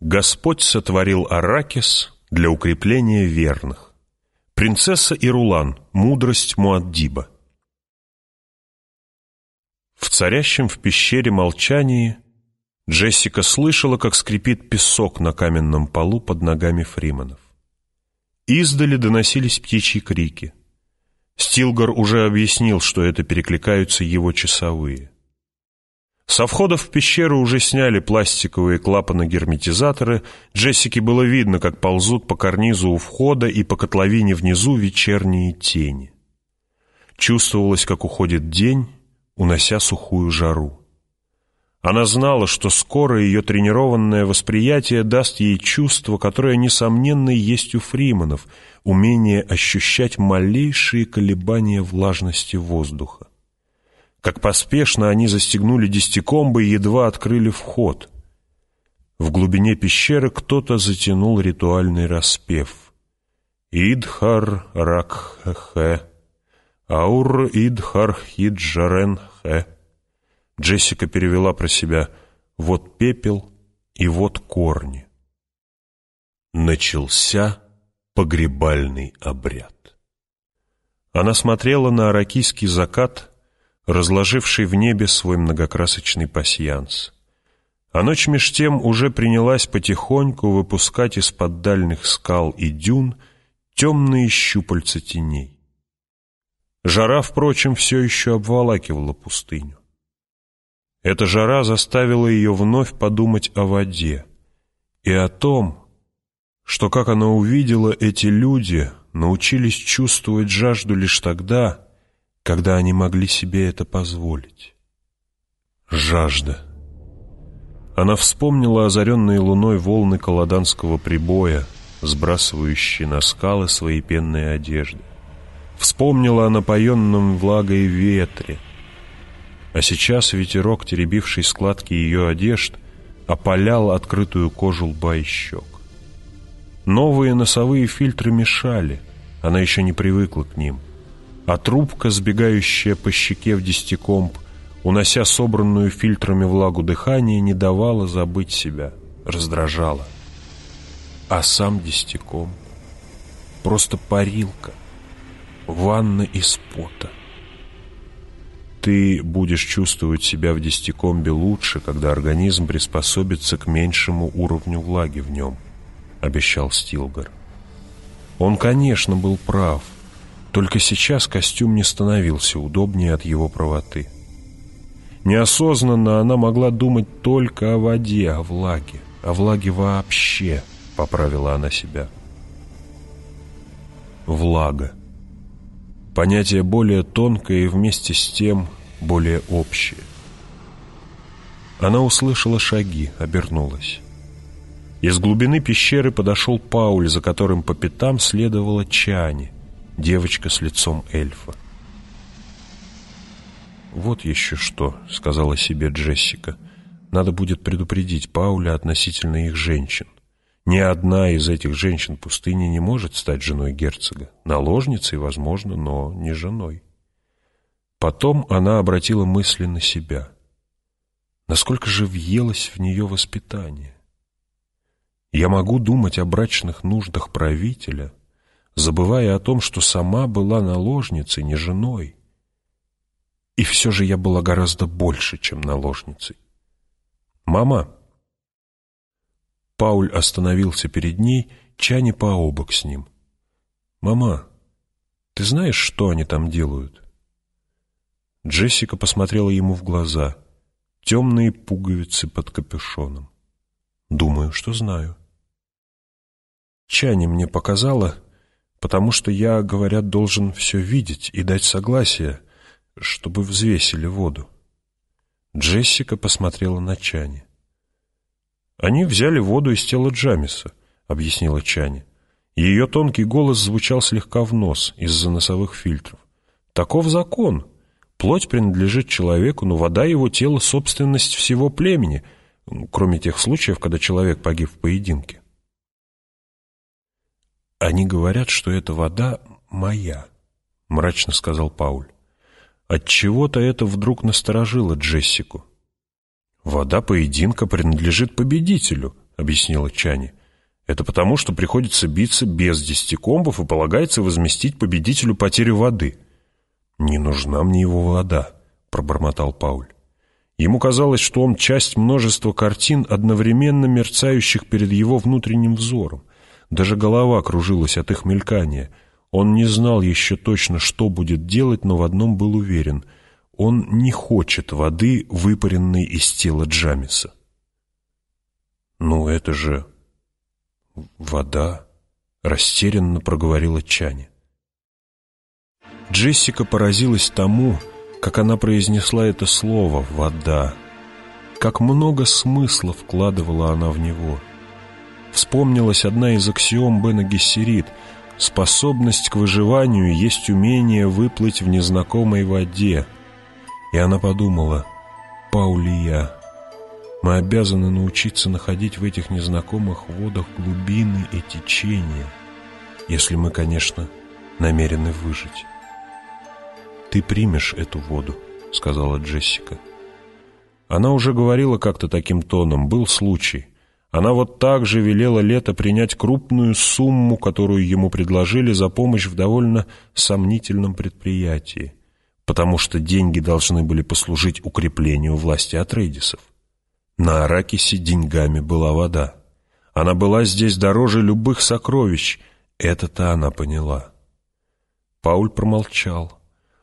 Господь сотворил Аракис для укрепления верных. Принцесса Ирулан. Мудрость Муаддиба. В царящем в пещере молчании Джессика слышала, как скрипит песок на каменном полу под ногами фриманов. Издали доносились птичьи крики. Стилгар уже объяснил, что это перекликаются его часовые. Со входа в пещеру уже сняли пластиковые клапаны-герметизаторы. Джессике было видно, как ползут по карнизу у входа и по котловине внизу вечерние тени. Чувствовалось, как уходит день, унося сухую жару. Она знала, что скоро ее тренированное восприятие даст ей чувство, которое, несомненно, есть у фриманов, умение ощущать малейшие колебания влажности воздуха. Как поспешно они застегнули десятикомбы и едва открыли вход. В глубине пещеры кто-то затянул ритуальный распев. «Идхар ракхе, аур идхар хиджарен хе». Джессика перевела про себя «вот пепел и вот корни». Начался погребальный обряд. Она смотрела на аракийский закат, разложивший в небе свой многокрасочный пасьянс. А ночь меж тем уже принялась потихоньку выпускать из-под дальних скал и дюн темные щупальца теней. Жара, впрочем, все еще обволакивала пустыню. Эта жара заставила ее вновь подумать о воде и о том, что, как она увидела, эти люди научились чувствовать жажду лишь тогда, когда они могли себе это позволить. Жажда. Она вспомнила озаренные луной волны колоданского прибоя, сбрасывающие на скалы свои пенные одежды. Вспомнила о напоенном влагой ветре, а сейчас ветерок, теребивший складки ее одежд, опалял открытую кожу лба и щек. Новые носовые фильтры мешали, она еще не привыкла к ним, а трубка, сбегающая по щеке в десятикомб, унося собранную фильтрами влагу дыхания, не давала забыть себя, раздражала. А сам десятикомб — просто парилка, ванна из пота. Ты будешь чувствовать себя в десятикомбе лучше, когда организм приспособится к меньшему уровню влаги в нем, обещал Стилгар. Он, конечно, был прав, только сейчас костюм не становился удобнее от его правоты. Неосознанно она могла думать только о воде, о влаге, о влаге вообще, поправила она себя. Влага. Понятие более тонкое и вместе с тем более общее. Она услышала шаги, обернулась. Из глубины пещеры подошел Пауль, за которым по пятам следовала Чани, девочка с лицом эльфа. «Вот еще что», — сказала себе Джессика. «Надо будет предупредить Пауля относительно их женщин. Ни одна из этих женщин пустыни не может стать женой герцога. Наложницей, возможно, но не женой. Потом она обратила мысли на себя. Насколько же въелось в нее воспитание? Я могу думать о брачных нуждах правителя, забывая о том, что сама была наложницей, не женой. И все же я была гораздо больше, чем наложницей. «Мама!» Пауль остановился перед ней, Чани пообок с ним. «Мама, ты знаешь, что они там делают?» Джессика посмотрела ему в глаза. Темные пуговицы под капюшоном. «Думаю, что знаю». Чани мне показала, потому что я, говорят, должен все видеть и дать согласие, чтобы взвесили воду. Джессика посмотрела на Чани. «Они взяли воду из тела Джамиса», — объяснила Чани. Ее тонкий голос звучал слегка в нос из-за носовых фильтров. «Таков закон. Плоть принадлежит человеку, но вода его тела — собственность всего племени, кроме тех случаев, когда человек погиб в поединке». «Они говорят, что эта вода моя», — мрачно сказал Пауль. Отчего-то это вдруг насторожило Джессику. «Вода поединка принадлежит победителю», — объяснила Чани. «Это потому, что приходится биться без десяти комбов и полагается возместить победителю потерю воды». «Не нужна мне его вода», — пробормотал Пауль. Ему казалось, что он часть множества картин, одновременно мерцающих перед его внутренним взором. Даже голова кружилась от их мелькания. Он не знал еще точно, что будет делать, но в одном был уверен. Он не хочет воды, выпаренной из тела Джамиса. «Ну, это же вода», — растерянно проговорила Чани. Джессика поразилась тому, как она произнесла это слово «вода». Как много смысла вкладывала она в него. Вспомнилась одна из аксиом Бена Гессерит «Способность к выживанию есть умение выплыть в незнакомой воде». И она подумала «Паулия». Мы обязаны научиться находить в этих незнакомых водах глубины и течения, если мы, конечно, намерены выжить. «Ты примешь эту воду», — сказала Джессика. Она уже говорила как-то таким тоном, был случай. Она вот так же велела Лето принять крупную сумму, которую ему предложили за помощь в довольно сомнительном предприятии, потому что деньги должны были послужить укреплению власти Атрейдисов. На Аракисе деньгами была вода. Она была здесь дороже любых сокровищ. Это-то она поняла. Пауль промолчал.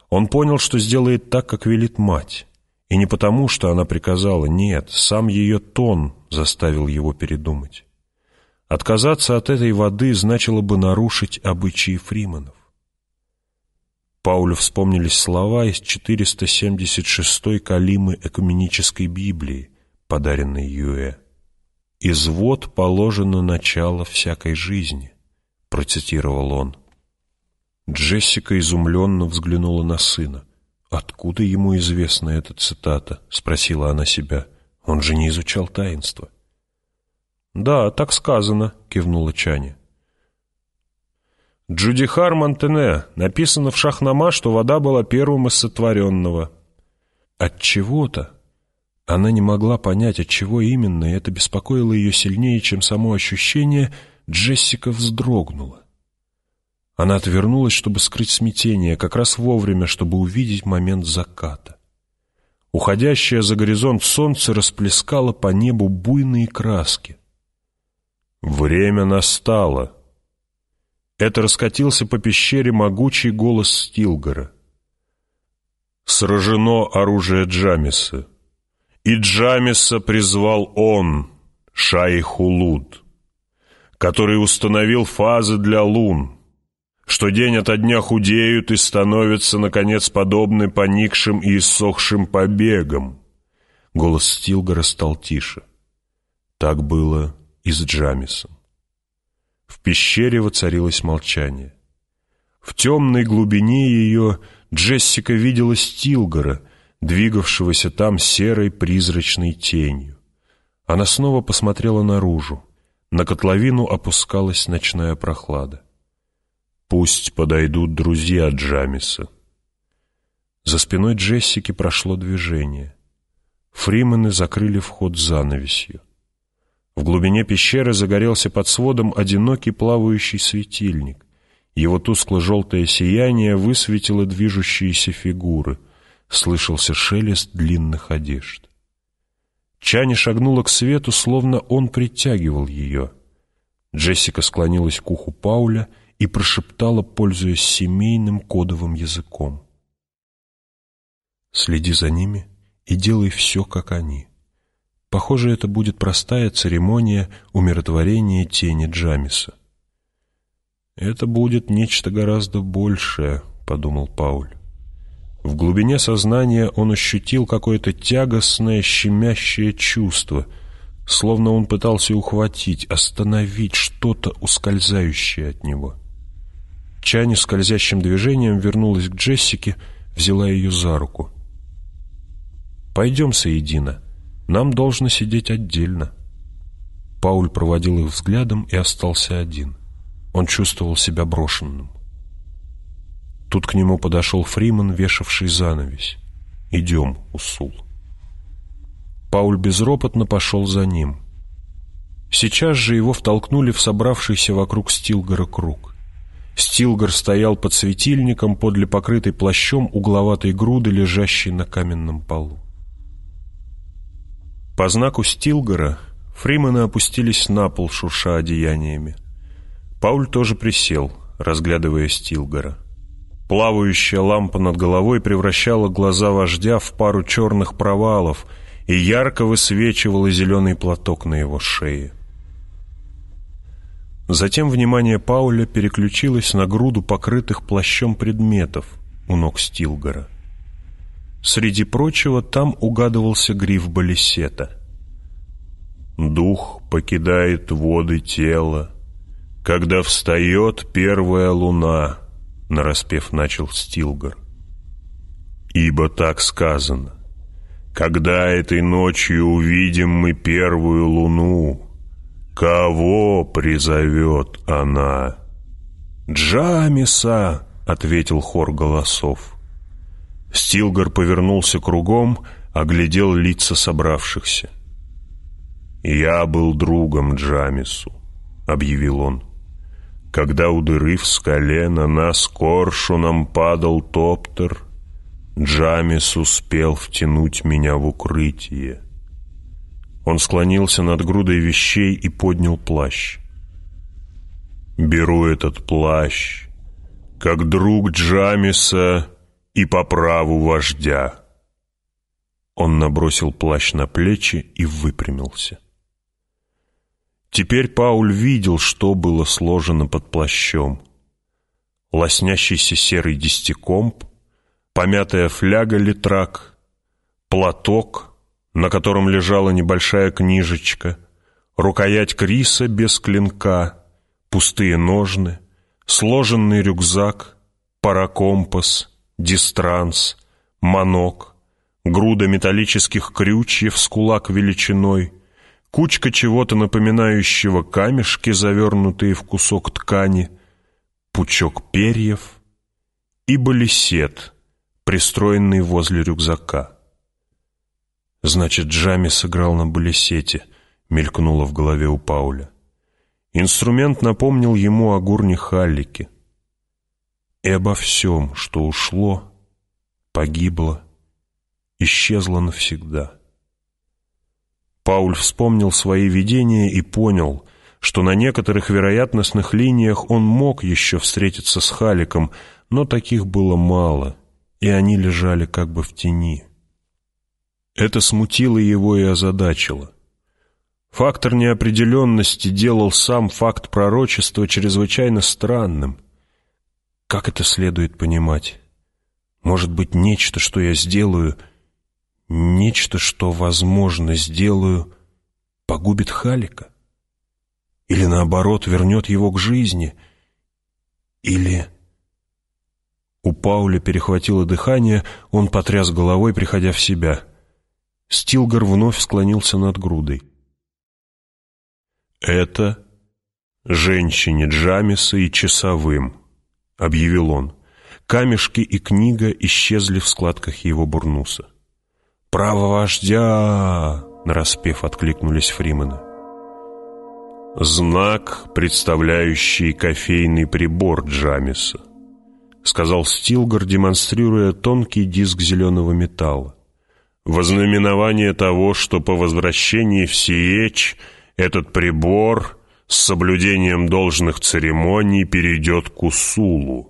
Он понял, что сделает так, как велит мать. И не потому, что она приказала, нет, сам ее тон заставил его передумать. Отказаться от этой воды значило бы нарушить обычаи фриманов. Паулю вспомнились слова из 476-й калимы Экуменической Библии, подаренной Юэ. «Из вод положено начало всякой жизни», — процитировал он. Джессика изумленно взглянула на сына. «Откуда ему известна эта цитата?» — спросила она себя. «Он же не изучал таинство». «Да, так сказано», — кивнула Чани. Джудихар Монтене. Написано в Шахнама, что вода была первым из сотворенного. От чего-то она не могла понять, от чего именно, и это беспокоило ее сильнее, чем само ощущение, Джессика вздрогнула. Она отвернулась, чтобы скрыть смятение, как раз вовремя, чтобы увидеть момент заката. Уходящее за горизонт солнце расплескало по небу буйные краски. «Время настало!» Это раскатился по пещере могучий голос Стилгора. «Сражено оружие Джамиса!» И Джамиса призвал он, Шайхулуд, который установил фазы для лун, что день ото дня худеют и становятся, наконец, подобны поникшим и иссохшим побегам. Голос Стилгора стал тише. Так было и с Джамисом. В пещере воцарилось молчание. В темной глубине ее Джессика видела Стилгора — двигавшегося там серой призрачной тенью. Она снова посмотрела наружу. На котловину опускалась ночная прохлада. «Пусть подойдут друзья Джамиса». За спиной Джессики прошло движение. Фримены закрыли вход занавесью. В глубине пещеры загорелся под сводом одинокий плавающий светильник. Его тускло-желтое сияние высветило движущиеся фигуры — слышался шелест длинных одежд. Чани шагнула к свету, словно он притягивал ее. Джессика склонилась к уху Пауля и прошептала, пользуясь семейным кодовым языком. «Следи за ними и делай все, как они». Похоже, это будет простая церемония умиротворения тени Джамиса. «Это будет нечто гораздо большее», — подумал Пауль. В глубине сознания он ощутил какое-то тягостное, щемящее чувство, словно он пытался ухватить, остановить что-то ускользающее от него. Чани скользящим движением вернулась к Джессике, взяла ее за руку. «Пойдем, Саидина, нам должно сидеть отдельно». Пауль проводил их взглядом и остался один. Он чувствовал себя брошенным. Тут к нему подошел Фриман, вешавший занавесь. «Идем, Усул». Пауль безропотно пошел за ним. Сейчас же его втолкнули в собравшийся вокруг Стилгора круг. Стилгор стоял под светильником подле покрытой плащом угловатой груды, лежащей на каменном полу. По знаку Стилгора фримены опустились на пол, шурша одеяниями. Пауль тоже присел, разглядывая Стилгора. Плавающая лампа над головой превращала глаза вождя в пару черных провалов и ярко высвечивала зеленый платок на его шее. Затем внимание Пауля переключилось на груду покрытых плащом предметов у ног Стилгора. Среди прочего там угадывался гриф балисета. «Дух покидает воды тела, когда встает первая луна», — нараспев начал Стилгор. «Ибо так сказано, когда этой ночью увидим мы первую луну, «Кого призовет она?» «Джамиса!» — ответил хор голосов. Стилгар повернулся кругом, оглядел лица собравшихся. «Я был другом Джамису», — объявил он. «Когда у дыры в скале на нас коршуном падал топтер, Джамис успел втянуть меня в укрытие. Он склонился над грудой вещей и поднял плащ. «Беру этот плащ, как друг Джамиса и по праву вождя». Он набросил плащ на плечи и выпрямился. Теперь Пауль видел, что было сложено под плащом. Лоснящийся серый десятикомп, помятая фляга литрак, платок — на котором лежала небольшая книжечка, рукоять криса без клинка, пустые ножны, сложенный рюкзак, паракомпас, дистранс, манок, груда металлических крючьев с кулак величиной, кучка чего-то напоминающего камешки, завернутые в кусок ткани, пучок перьев и балисет, пристроенный возле рюкзака. Значит, Джами сыграл на балесете, мелькнуло в голове у Пауля. Инструмент напомнил ему о гурне Халлике. И обо всем, что ушло, погибло, исчезло навсегда. Пауль вспомнил свои видения и понял, что на некоторых вероятностных линиях он мог еще встретиться с Халиком, но таких было мало, и они лежали как бы в тени. Это смутило его и озадачило. Фактор неопределенности делал сам факт пророчества чрезвычайно странным. Как это следует понимать? Может быть, нечто, что я сделаю, нечто, что, возможно, сделаю, погубит Халика? Или, наоборот, вернет его к жизни? Или... У Пауля перехватило дыхание, он потряс головой, приходя в себя — Стилгар вновь склонился над грудой. «Это женщине Джамиса и часовым», — объявил он. Камешки и книга исчезли в складках его бурнуса. «Право вождя!» — нараспев откликнулись фримены. «Знак, представляющий кофейный прибор Джамиса», — сказал Стилгар, демонстрируя тонкий диск зеленого металла вознаменование того, что по возвращении в Сиеч этот прибор с соблюдением должных церемоний перейдет к Усулу.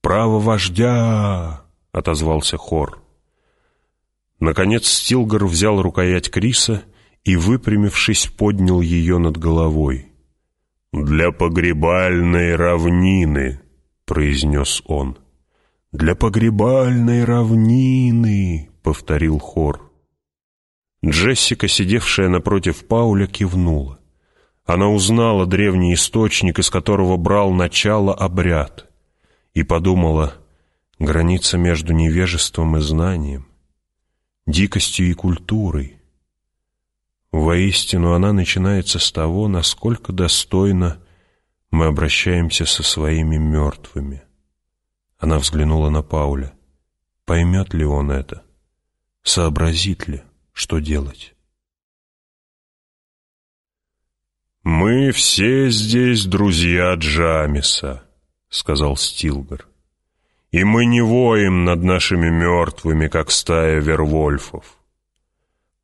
«Право вождя!» — отозвался хор. Наконец Стилгар взял рукоять Криса и, выпрямившись, поднял ее над головой. «Для погребальной равнины», — произнес он. «Для погребальной равнины», повторил хор. Джессика, сидевшая напротив Пауля, кивнула. Она узнала древний источник, из которого брал начало обряд, и подумала, граница между невежеством и знанием, дикостью и культурой. Воистину она начинается с того, насколько достойно мы обращаемся со своими мертвыми. Она взглянула на Пауля. Поймет ли он это? Сообразит ли, что делать. «Мы все здесь друзья Джамиса», — сказал Стилгар. «И мы не воем над нашими мертвыми, как стая вервольфов».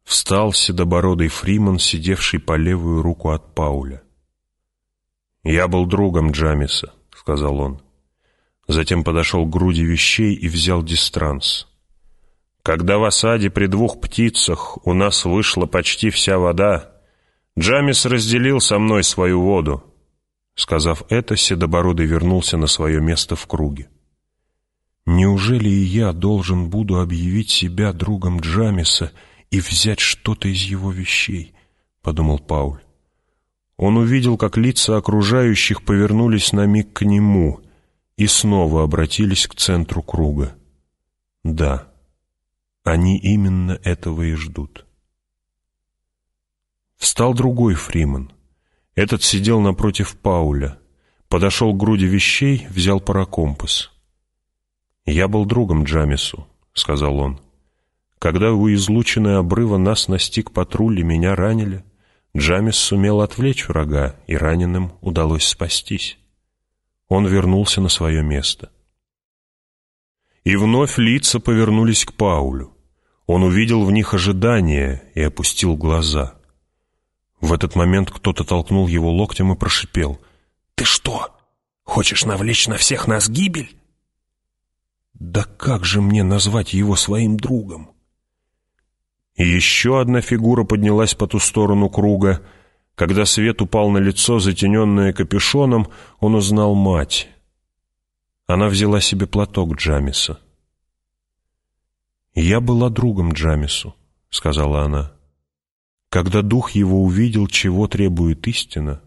Встал седобородый Фриман, сидевший по левую руку от Пауля. «Я был другом Джамиса», — сказал он. Затем подошел к груди вещей и взял дистранс. «Когда в осаде при двух птицах у нас вышла почти вся вода, Джамис разделил со мной свою воду». Сказав это, Седобородый вернулся на свое место в круге. «Неужели и я должен буду объявить себя другом Джамиса и взять что-то из его вещей?» — подумал Пауль. Он увидел, как лица окружающих повернулись на миг к нему и снова обратились к центру круга. Да, они именно этого и ждут. Встал другой Фриман. Этот сидел напротив Пауля. Подошел к груди вещей, взял паракомпас. «Я был другом Джамису», — сказал он. «Когда у излученной обрыва нас настиг патруль и меня ранили, Джамис сумел отвлечь врага, и раненым удалось спастись. Он вернулся на свое место. И вновь лица повернулись к Паулю. Он увидел в них ожидание и опустил глаза. В этот момент кто-то толкнул его локтем и прошипел. «Ты что, хочешь навлечь на всех нас гибель?» «Да как же мне назвать его своим другом?» И еще одна фигура поднялась по ту сторону круга. Когда свет упал на лицо, затененное капюшоном, он узнал мать. Она взяла себе платок Джамиса. «Я была другом Джамису», — сказала она. «Когда дух его увидел, чего требует истина,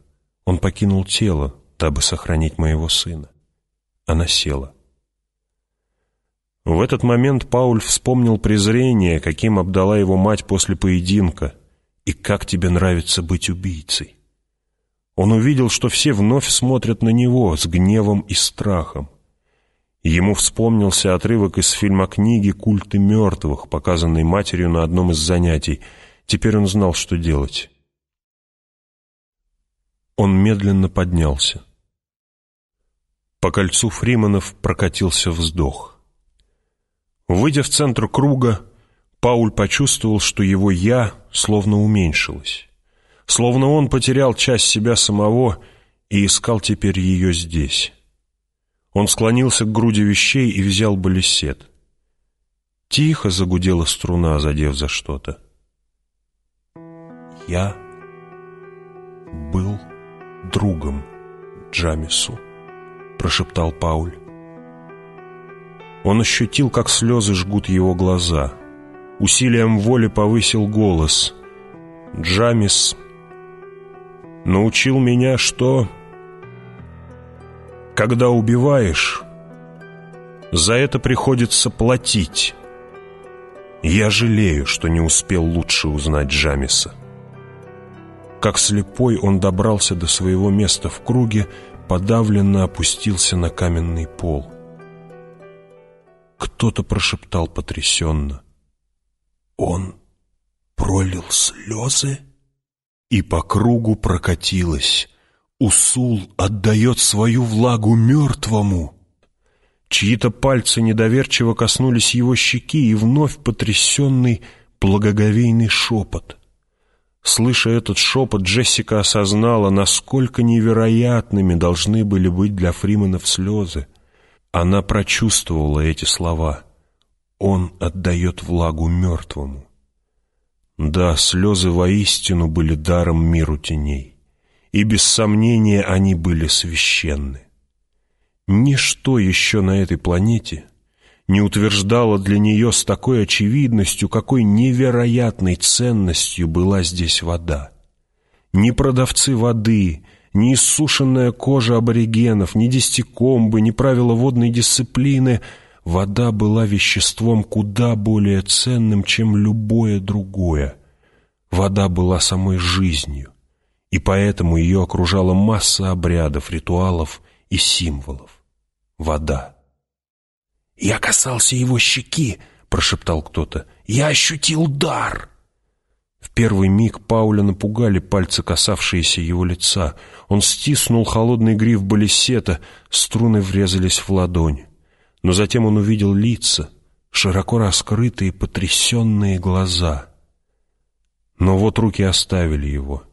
он покинул тело, дабы сохранить моего сына». Она села. В этот момент Пауль вспомнил презрение, каким обдала его мать после поединка, и как тебе нравится быть убийцей. Он увидел, что все вновь смотрят на него с гневом и страхом. Ему вспомнился отрывок из фильма книги «Культы мертвых», показанный матерью на одном из занятий. Теперь он знал, что делать. Он медленно поднялся. По кольцу Фриманов прокатился вздох. Выйдя в центр круга, Пауль почувствовал, что его «я» словно уменьшилось. Словно он потерял часть себя самого и искал теперь ее здесь. Он склонился к груди вещей и взял балисет. Тихо загудела струна, задев за что-то. «Я был другом Джамису», — прошептал Пауль. Он ощутил, как слезы жгут его глаза. Усилием воли повысил голос. «Джамис научил меня, что...» «Когда убиваешь, за это приходится платить. Я жалею, что не успел лучше узнать Джамиса». Как слепой он добрался до своего места в круге, подавленно опустился на каменный пол. Кто-то прошептал потрясенно. «Он пролил слезы?» И по кругу прокатилось. Усул отдает свою влагу мертвому. Чьи-то пальцы недоверчиво коснулись его щеки, и вновь потрясенный благоговейный шепот. Слыша этот шепот, Джессика осознала, насколько невероятными должны были быть для Фриманов слезы. Она прочувствовала эти слова. Он отдает влагу мертвому. Да, слезы воистину были даром миру теней, и без сомнения они были священны. Ничто еще на этой планете не утверждало для нее с такой очевидностью, какой невероятной ценностью была здесь вода. Ни продавцы воды, ни иссушенная кожа аборигенов, ни десятикомбы, ни правила водной дисциплины. Вода была веществом куда более ценным, чем любое другое. Вода была самой жизнью, и поэтому ее окружала масса обрядов, ритуалов и символов. Вода. «Я касался его щеки», — прошептал кто-то. «Я ощутил дар». В первый миг Пауля напугали пальцы, касавшиеся его лица. Он стиснул холодный гриф балисета, струны врезались в ладонь. Но затем он увидел лица, широко раскрытые, потрясенные глаза. Но вот руки оставили его.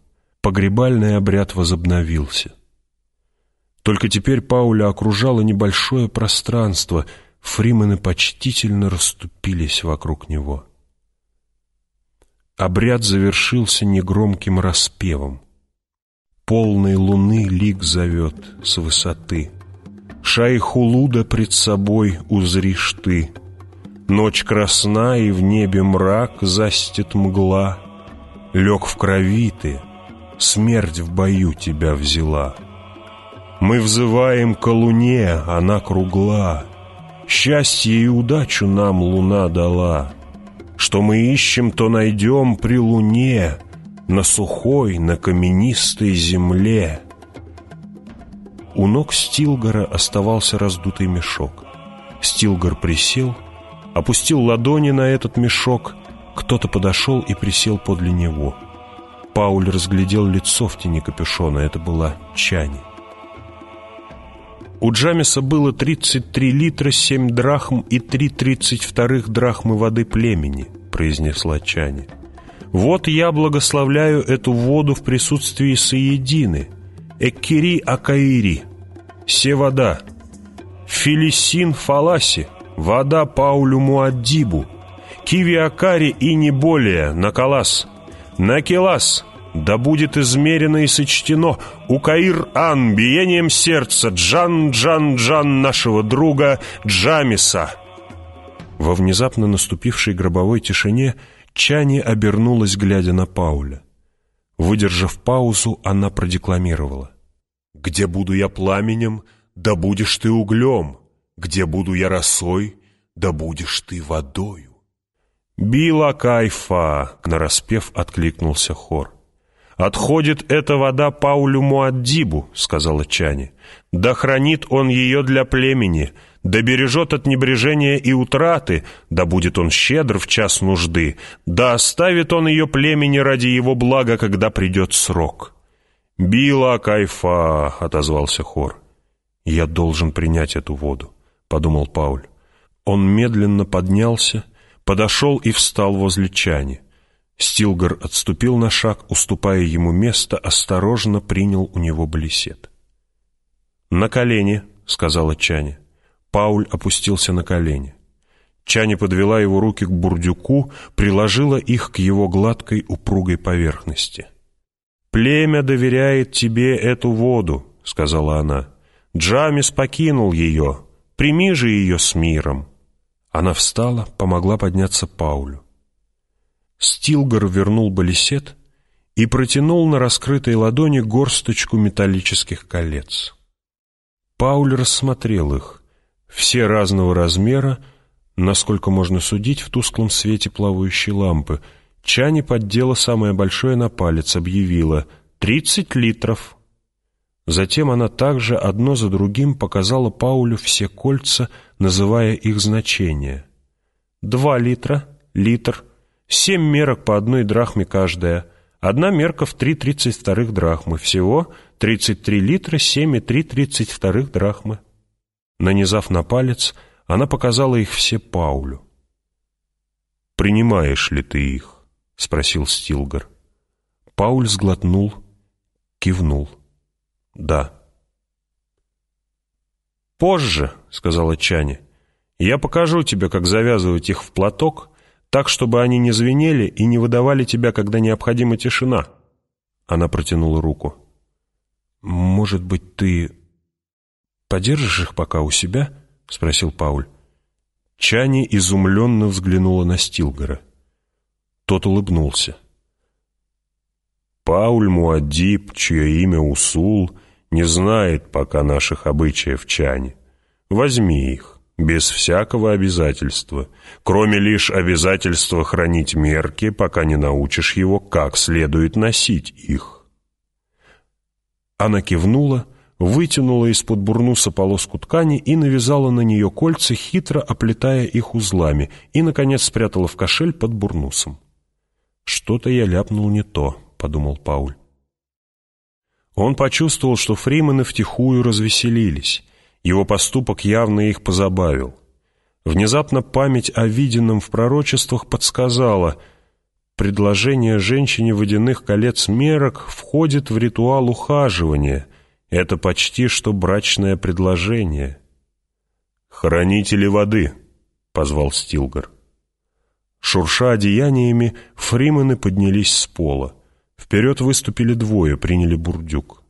Погребальный обряд возобновился. Только теперь Пауля окружало небольшое пространство, фримены почтительно расступились вокруг него. Обряд завершился негромким распевом. Полной луны лик зовет с высоты. Шайхулуда пред собой узришь ты. Ночь красна, и в небе мрак застит мгла. Лег в крови ты, смерть в бою тебя взяла. Мы взываем к луне, она кругла. Счастье и удачу нам луна дала. Что мы ищем, то найдем при луне, На сухой, на каменистой земле. У ног Стилгора оставался раздутый мешок. Стилгор присел, опустил ладони на этот мешок. Кто-то подошел и присел подле него. Пауль разглядел лицо в тени капюшона. Это была Чани. У Джамиса было 33 литра, 7 драхм и 3 тридцать вторых драхмы воды племени, произнесла Чани. Вот я благословляю эту воду в присутствии Саедины, Эккири Акаири, се вода, Филисин Фаласи, вода Паулю Муаддибу, Киви Акари и не более, Накалас, Накелас, да будет измерено и сочтено Укаир-Ан биением сердца Джан-Джан-Джан нашего друга Джамиса. Во внезапно наступившей гробовой тишине Чани обернулась, глядя на Пауля. Выдержав паузу, она продекламировала. «Где буду я пламенем, да будешь ты углем, где буду я росой, да будешь ты водою». «Била кайфа!» — нараспев откликнулся хор. «Отходит эта вода Паулю Муаддибу», — сказала Чани. «Да хранит он ее для племени, да бережет от небрежения и утраты, да будет он щедр в час нужды, да оставит он ее племени ради его блага, когда придет срок». «Била кайфа», — отозвался хор. «Я должен принять эту воду», — подумал Пауль. Он медленно поднялся, подошел и встал возле Чани. Стилгар отступил на шаг, уступая ему место, осторожно принял у него балисет. «На колени», — сказала Чани. Пауль опустился на колени. Чани подвела его руки к бурдюку, приложила их к его гладкой упругой поверхности. «Племя доверяет тебе эту воду», — сказала она. «Джамис покинул ее. Прими же ее с миром». Она встала, помогла подняться Паулю. Стилгар вернул балисет и протянул на раскрытой ладони горсточку металлических колец. Пауль рассмотрел их, все разного размера, насколько можно судить в тусклом свете плавающей лампы. Чани поддела самое большое на палец, объявила «тридцать литров». Затем она также одно за другим показала Паулю все кольца, называя их значения. «Два литра, литр, Семь мерок по одной драхме каждая. Одна мерка в три тридцать вторых драхмы. Всего тридцать три литра, семь и три тридцать вторых драхмы. Нанизав на палец, она показала их все Паулю. «Принимаешь ли ты их?» — спросил Стилгар. Пауль сглотнул, кивнул. «Да». «Позже», — сказала Чани, — «я покажу тебе, как завязывать их в платок так, чтобы они не звенели и не выдавали тебя, когда необходима тишина». Она протянула руку. «Может быть, ты подержишь их пока у себя?» — спросил Пауль. Чани изумленно взглянула на Стилгора. Тот улыбнулся. «Пауль Муаддиб, чье имя Усул, не знает пока наших обычаев Чани. Возьми их без всякого обязательства, кроме лишь обязательства хранить мерки, пока не научишь его, как следует носить их. Она кивнула, вытянула из-под бурнуса полоску ткани и навязала на нее кольца, хитро оплетая их узлами, и, наконец, спрятала в кошель под бурнусом. «Что-то я ляпнул не то», — подумал Пауль. Он почувствовал, что фримены втихую развеселились. Его поступок явно их позабавил. Внезапно память о виденном в пророчествах подсказала, предложение женщине водяных колец мерок входит в ритуал ухаживания. Это почти что брачное предложение. «Хранители воды», — позвал Стилгар. Шурша одеяниями, фримены поднялись с пола. Вперед выступили двое, приняли бурдюк.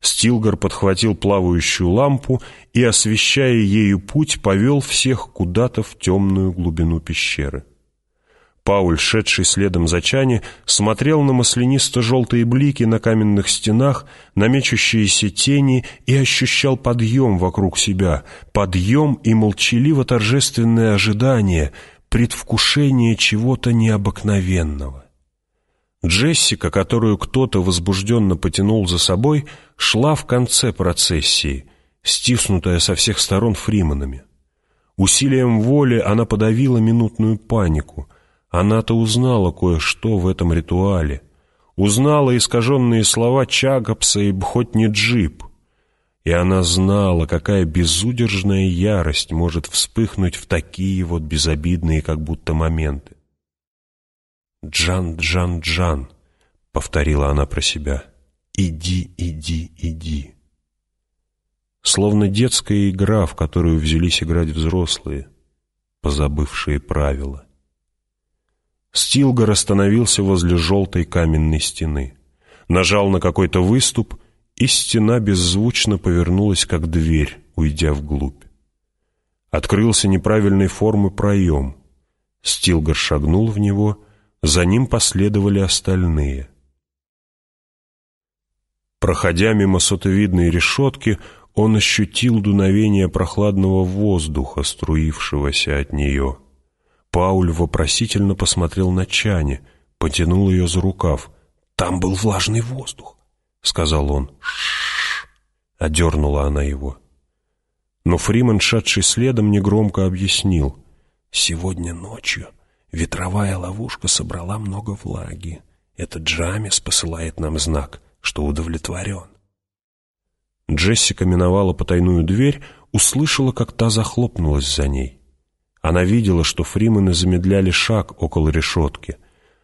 Стилгар подхватил плавающую лампу и, освещая ею путь, повел всех куда-то в темную глубину пещеры. Пауль, шедший следом за Чани, смотрел на маслянисто-желтые блики на каменных стенах, на мечущиеся тени и ощущал подъем вокруг себя, подъем и молчаливо-торжественное ожидание, предвкушение чего-то необыкновенного. Джессика, которую кто-то возбужденно потянул за собой, шла в конце процессии, стиснутая со всех сторон фриманами. Усилием воли она подавила минутную панику. Она-то узнала кое-что в этом ритуале. Узнала искаженные слова Чагапса и Бхотни-Джип. И она знала, какая безудержная ярость может вспыхнуть в такие вот безобидные как будто моменты. «Джан, Джан, Джан», — повторила она про себя. «Иди, иди, иди». Словно детская игра, в которую взялись играть взрослые, позабывшие правила. Стилгар остановился возле желтой каменной стены. Нажал на какой-то выступ, и стена беззвучно повернулась, как дверь, уйдя вглубь. Открылся неправильной формы проем. Стилгар шагнул в него — за ним последовали остальные. Проходя мимо сотовидной решетки, он ощутил дуновение прохладного воздуха, струившегося от нее. Пауль вопросительно посмотрел на Чане, потянул ее за рукав. «Там был влажный воздух», — сказал он. «Ш-ш-ш», одернула она его. Но Фриман, шедший следом, негромко объяснил. «Сегодня ночью Ветровая ловушка собрала много влаги. Этот Джамис посылает нам знак, что удовлетворен. Джессика миновала потайную дверь, услышала, как та захлопнулась за ней. Она видела, что фримены замедляли шаг около решетки,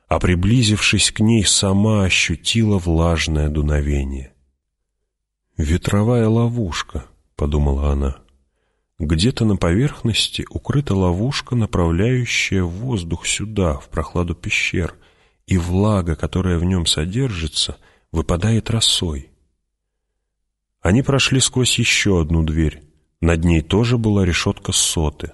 а, приблизившись к ней, сама ощутила влажное дуновение. «Ветровая ловушка», — подумала она. Где-то на поверхности укрыта ловушка, направляющая воздух сюда, в прохладу пещер, и влага, которая в нем содержится, выпадает росой. Они прошли сквозь еще одну дверь. Над ней тоже была решетка соты.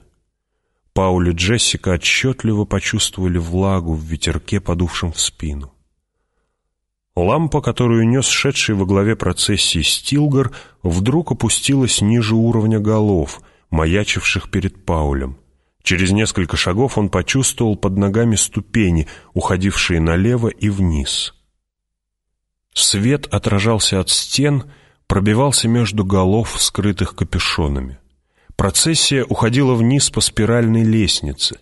Пауль и Джессика отчетливо почувствовали влагу в ветерке, подувшем в спину. Лампа, которую нес шедший во главе процессии Стилгар, вдруг опустилась ниже уровня голов — маячивших перед Паулем. Через несколько шагов он почувствовал под ногами ступени, уходившие налево и вниз. Свет отражался от стен, пробивался между голов, скрытых капюшонами. Процессия уходила вниз по спиральной лестнице.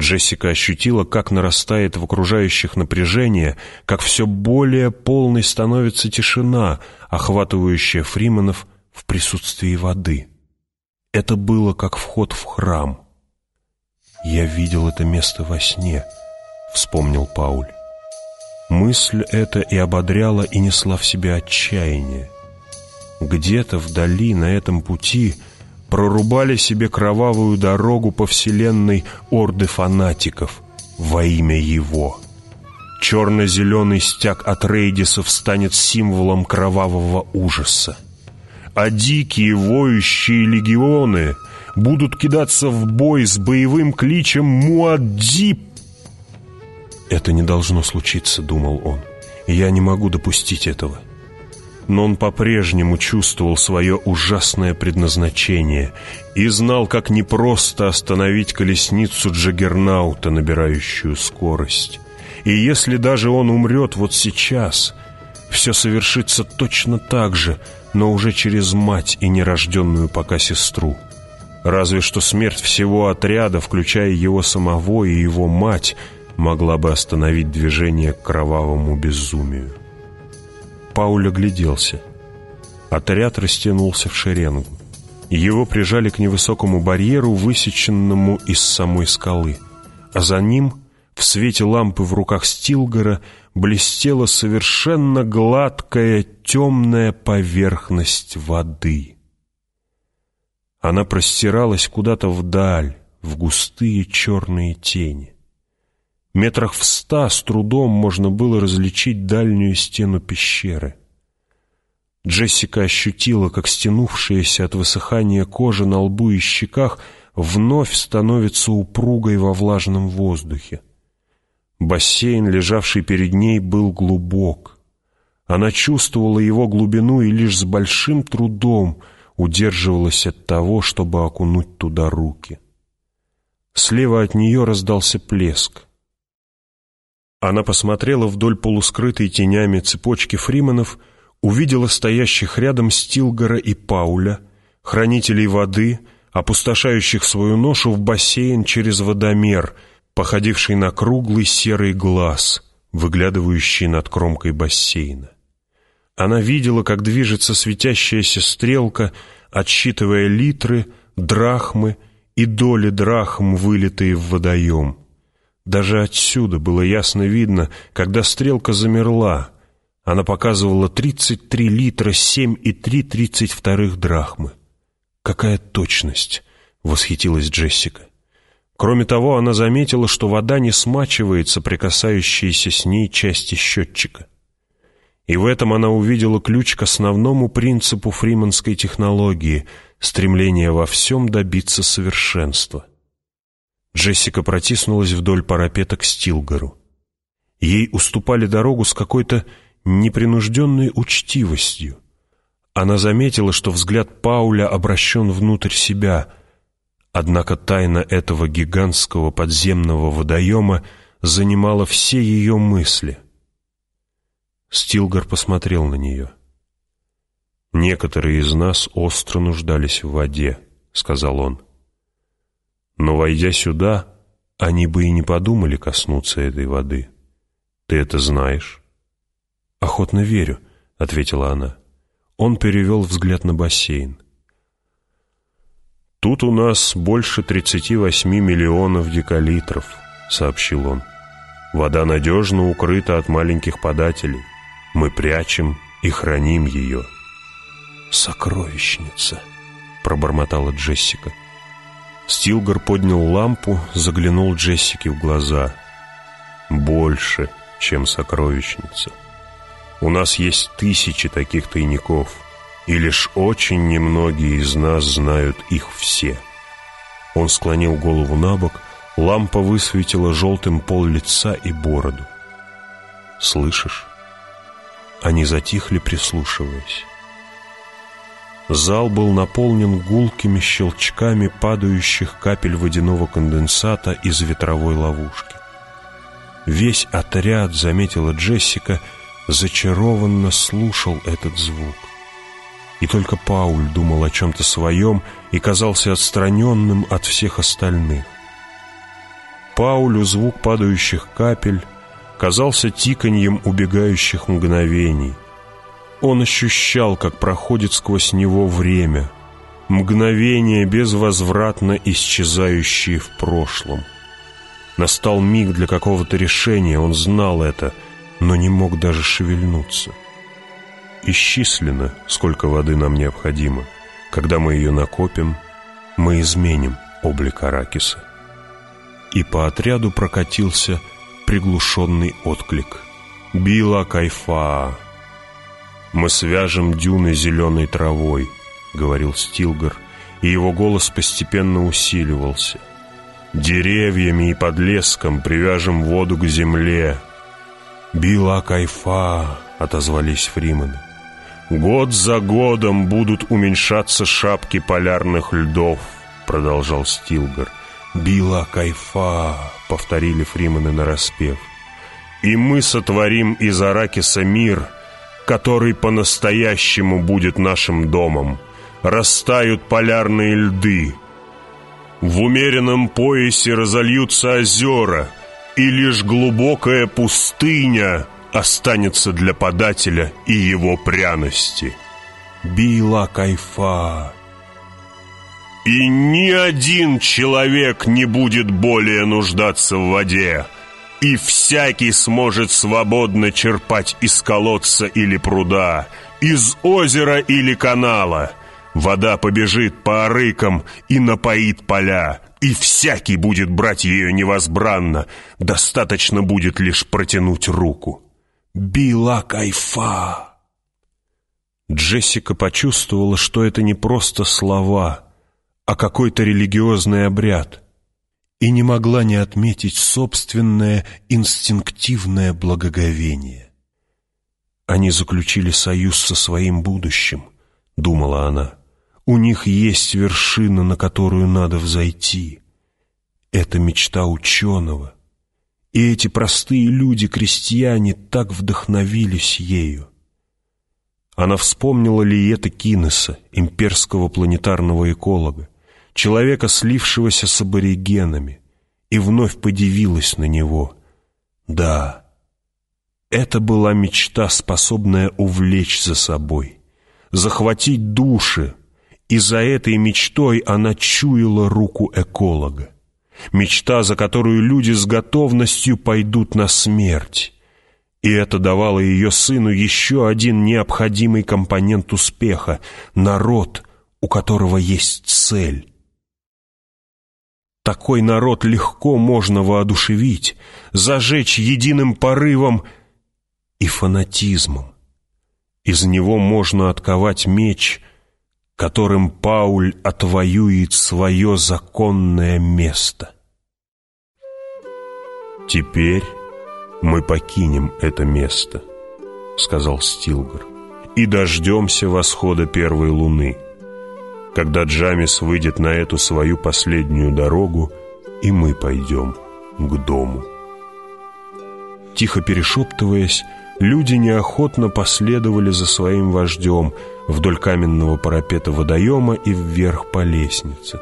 Джессика ощутила, как нарастает в окружающих напряжение, как все более полной становится тишина, охватывающая Фриманов в присутствии воды. Это было как вход в храм. «Я видел это место во сне», — вспомнил Пауль. Мысль эта и ободряла, и несла в себе отчаяние. Где-то вдали на этом пути прорубали себе кровавую дорогу по вселенной орды фанатиков во имя его. Черно-зеленый стяг от рейдисов станет символом кровавого ужаса а дикие воющие легионы будут кидаться в бой с боевым кличем «Муаддип». «Это не должно случиться», — думал он. «Я не могу допустить этого». Но он по-прежнему чувствовал свое ужасное предназначение и знал, как непросто остановить колесницу Джаггернаута, набирающую скорость. И если даже он умрет вот сейчас, все совершится точно так же — но уже через мать и нерожденную пока сестру. Разве что смерть всего отряда, включая его самого и его мать, могла бы остановить движение к кровавому безумию. Пауль огляделся. Отряд растянулся в шеренгу. Его прижали к невысокому барьеру, высеченному из самой скалы, а за ним, в свете лампы в руках Стилгора, блестела совершенно гладкая темная поверхность воды. Она простиралась куда-то вдаль, в густые черные тени. Метрах в ста с трудом можно было различить дальнюю стену пещеры. Джессика ощутила, как стянувшаяся от высыхания кожа на лбу и щеках вновь становится упругой во влажном воздухе. Бассейн, лежавший перед ней, был глубок. Она чувствовала его глубину и лишь с большим трудом удерживалась от того, чтобы окунуть туда руки. Слева от нее раздался плеск. Она посмотрела вдоль полускрытой тенями цепочки фриманов, увидела стоящих рядом Стилгора и Пауля, хранителей воды, опустошающих свою ношу в бассейн через водомер, походивший на круглый серый глаз, выглядывающий над кромкой бассейна. Она видела, как движется светящаяся стрелка, отсчитывая литры, драхмы и доли драхм, вылитые в водоем. Даже отсюда было ясно видно, когда стрелка замерла. Она показывала 33 литра 7,3 вторых драхмы. «Какая точность!» — восхитилась Джессика. Кроме того, она заметила, что вода не смачивается прикасающиеся с ней части счетчика. И в этом она увидела ключ к основному принципу фриманской технологии — стремление во всем добиться совершенства — Джессика протиснулась вдоль парапета к Стилгару. Ей уступали дорогу с какой-то непринужденной учтивостью. Она заметила, что взгляд Пауля обращен внутрь себя, однако тайна этого гигантского подземного водоема занимала все ее мысли. Стилгар посмотрел на нее. «Некоторые из нас остро нуждались в воде», — сказал он. Но, войдя сюда, они бы и не подумали коснуться этой воды. Ты это знаешь?» «Охотно верю», — ответила она. Он перевел взгляд на бассейн. «Тут у нас больше 38 миллионов декалитров», — сообщил он. «Вода надежно укрыта от маленьких подателей. Мы прячем и храним ее». «Сокровищница», — пробормотала Джессика. Стилгар поднял лампу, заглянул Джессике в глаза. «Больше, чем сокровищница. У нас есть тысячи таких тайников, и лишь очень немногие из нас знают их все». Он склонил голову на бок, лампа высветила желтым пол лица и бороду. «Слышишь?» Они затихли, прислушиваясь. Зал был наполнен гулкими щелчками падающих капель водяного конденсата из ветровой ловушки. Весь отряд, заметила Джессика, зачарованно слушал этот звук. И только Пауль думал о чем-то своем и казался отстраненным от всех остальных. Паулю звук падающих капель казался тиканьем убегающих мгновений, он ощущал, как проходит сквозь него время, мгновения безвозвратно исчезающие в прошлом. Настал миг для какого-то решения, он знал это, но не мог даже шевельнуться. Исчислено, сколько воды нам необходимо. Когда мы ее накопим, мы изменим облик Аракиса. И по отряду прокатился приглушенный отклик. «Била Кайфа!» «Мы свяжем дюны зеленой травой», — говорил Стилгар, и его голос постепенно усиливался. «Деревьями и подлеском привяжем воду к земле». «Била кайфа», — отозвались фримены. «Год за годом будут уменьшаться шапки полярных льдов», — продолжал Стилгар. «Била кайфа», — повторили фримены нараспев. «И мы сотворим из Аракиса мир», — который по-настоящему будет нашим домом. Растают полярные льды. В умеренном поясе разольются озера, и лишь глубокая пустыня останется для подателя и его пряности. Била кайфа. И ни один человек не будет более нуждаться в воде, и всякий сможет свободно черпать из колодца или пруда, из озера или канала. Вода побежит по арыкам и напоит поля, и всякий будет брать ее невозбранно, достаточно будет лишь протянуть руку. Била кайфа. Джессика почувствовала, что это не просто слова, а какой-то религиозный обряд, и не могла не отметить собственное инстинктивное благоговение. «Они заключили союз со своим будущим», — думала она. У них есть вершина, на которую надо взойти. Это мечта ученого. И эти простые люди-крестьяне так вдохновились ею. Она вспомнила Лиета Кинеса, имперского планетарного эколога, человека, слившегося с аборигенами, и вновь подивилась на него. Да, это была мечта, способная увлечь за собой, захватить души, и за этой мечтой она чуяла руку эколога. Мечта, за которую люди с готовностью пойдут на смерть. И это давало ее сыну еще один необходимый компонент успеха — народ, у которого есть цель. Такой народ легко можно воодушевить, зажечь единым порывом и фанатизмом. Из него можно отковать меч — которым Пауль отвоюет свое законное место. «Теперь мы покинем это место», — сказал Стилгар, «и дождемся восхода первой луны, когда Джамис выйдет на эту свою последнюю дорогу, и мы пойдем к дому». Тихо перешептываясь, люди неохотно последовали за своим вождем вдоль каменного парапета водоема и вверх по лестнице.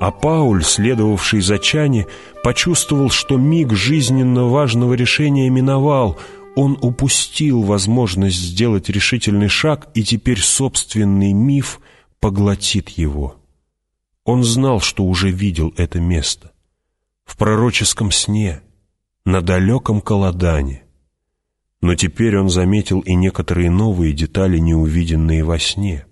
А Пауль, следовавший за Чани, почувствовал, что миг жизненно важного решения миновал. Он упустил возможность сделать решительный шаг, и теперь собственный миф поглотит его. Он знал, что уже видел это место. В пророческом сне, на далеком Каладане. Но теперь он заметил и некоторые новые детали, неувиденные во сне.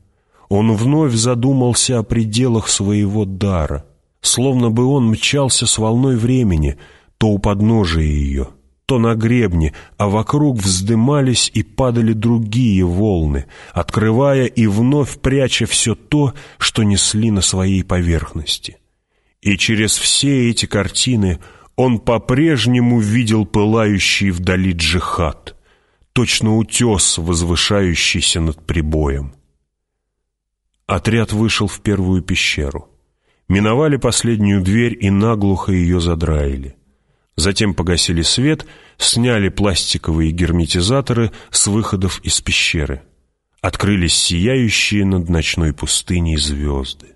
Он вновь задумался о пределах своего дара, словно бы он мчался с волной времени, то у подножия ее, то на гребне, а вокруг вздымались и падали другие волны, открывая и вновь пряча все то, что несли на своей поверхности. И через все эти картины он по-прежнему видел пылающий вдали джихад — точно утес, возвышающийся над прибоем. Отряд вышел в первую пещеру. Миновали последнюю дверь и наглухо ее задраили. Затем погасили свет, сняли пластиковые герметизаторы с выходов из пещеры. Открылись сияющие над ночной пустыней звезды.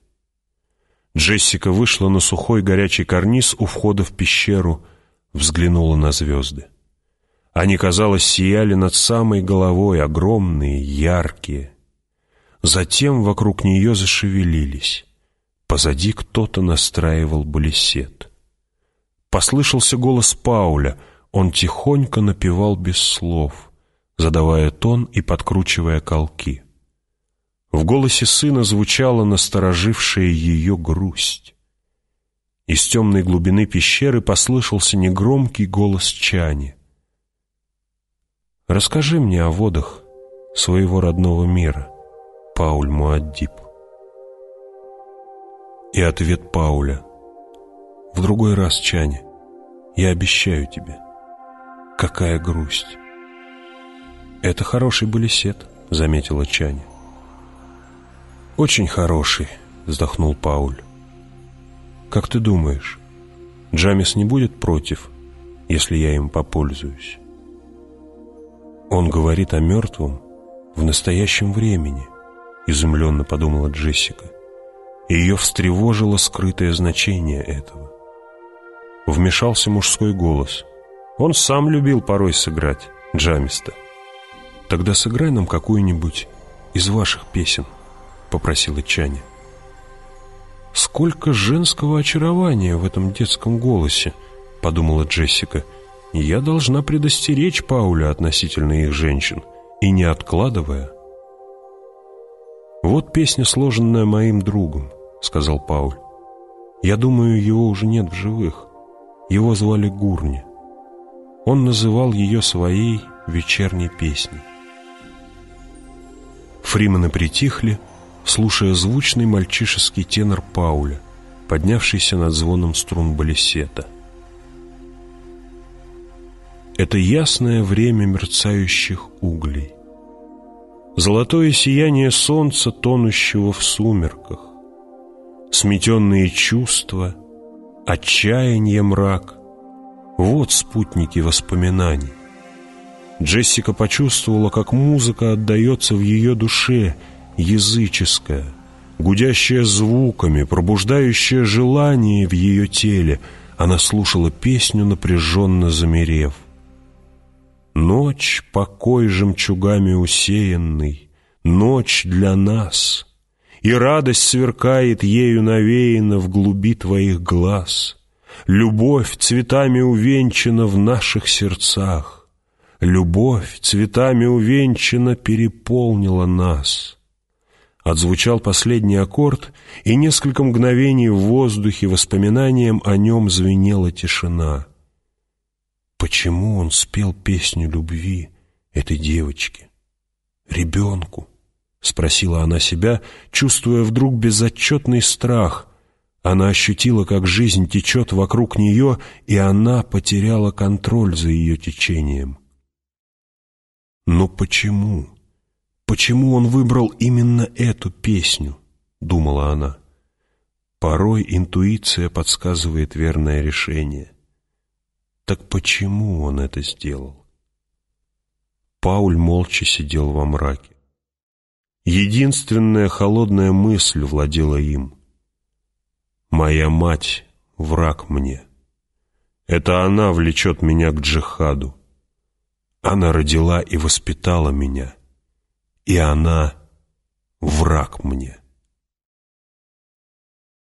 Джессика вышла на сухой горячий карниз у входа в пещеру, взглянула на звезды. Они, казалось, сияли над самой головой, огромные, яркие. Затем вокруг нее зашевелились. Позади кто-то настраивал балисет. Послышался голос Пауля. Он тихонько напевал без слов, задавая тон и подкручивая колки. В голосе сына звучала насторожившая ее грусть. Из темной глубины пещеры послышался негромкий голос Чани. Расскажи мне о водах своего родного мира, Пауль Муаддиб. И ответ Пауля. В другой раз, Чане, я обещаю тебе. Какая грусть. Это хороший балисет, заметила Чане. Очень хороший, вздохнул Пауль. Как ты думаешь, Джамис не будет против, если я им попользуюсь? «Он говорит о мертвом в настоящем времени», — изумленно подумала Джессика. Ее встревожило скрытое значение этого. Вмешался мужской голос. Он сам любил порой сыграть джамиста. «Тогда сыграй нам какую-нибудь из ваших песен», — попросила Чаня. «Сколько женского очарования в этом детском голосе», — подумала Джессика. «Я должна предостеречь Пауля относительно их женщин, и не откладывая». «Вот песня, сложенная моим другом», — сказал Пауль. «Я думаю, его уже нет в живых. Его звали Гурни. Он называл ее своей вечерней песней». Фримены притихли, слушая звучный мальчишеский тенор Пауля, поднявшийся над звоном струн балесета. Это ясное время мерцающих углей. Золотое сияние солнца, тонущего в сумерках. Сметенные чувства, отчаяние мрак. Вот спутники воспоминаний. Джессика почувствовала, как музыка отдается в ее душе, языческая, гудящая звуками, пробуждающая желание в ее теле. Она слушала песню, напряженно замерев. Ночь, покой жемчугами усеянный, Ночь для нас, И радость сверкает ею навеяна В глуби твоих глаз. Любовь цветами увенчана в наших сердцах. Любовь, цветами увенчана, переполнила нас. Отзвучал последний аккорд, и несколько мгновений в воздухе воспоминанием о нем звенела тишина. Почему он спел песню любви этой девочке, ребенку? Спросила она себя, чувствуя вдруг безотчетный страх. Она ощутила, как жизнь течет вокруг нее, и она потеряла контроль за ее течением. Но почему? Почему он выбрал именно эту песню? Думала она. Порой интуиция подсказывает верное решение. Так почему он это сделал? Пауль молча сидел во мраке. Единственная холодная мысль владела им. «Моя мать — враг мне. Это она влечет меня к джихаду. Она родила и воспитала меня, и она враг мне.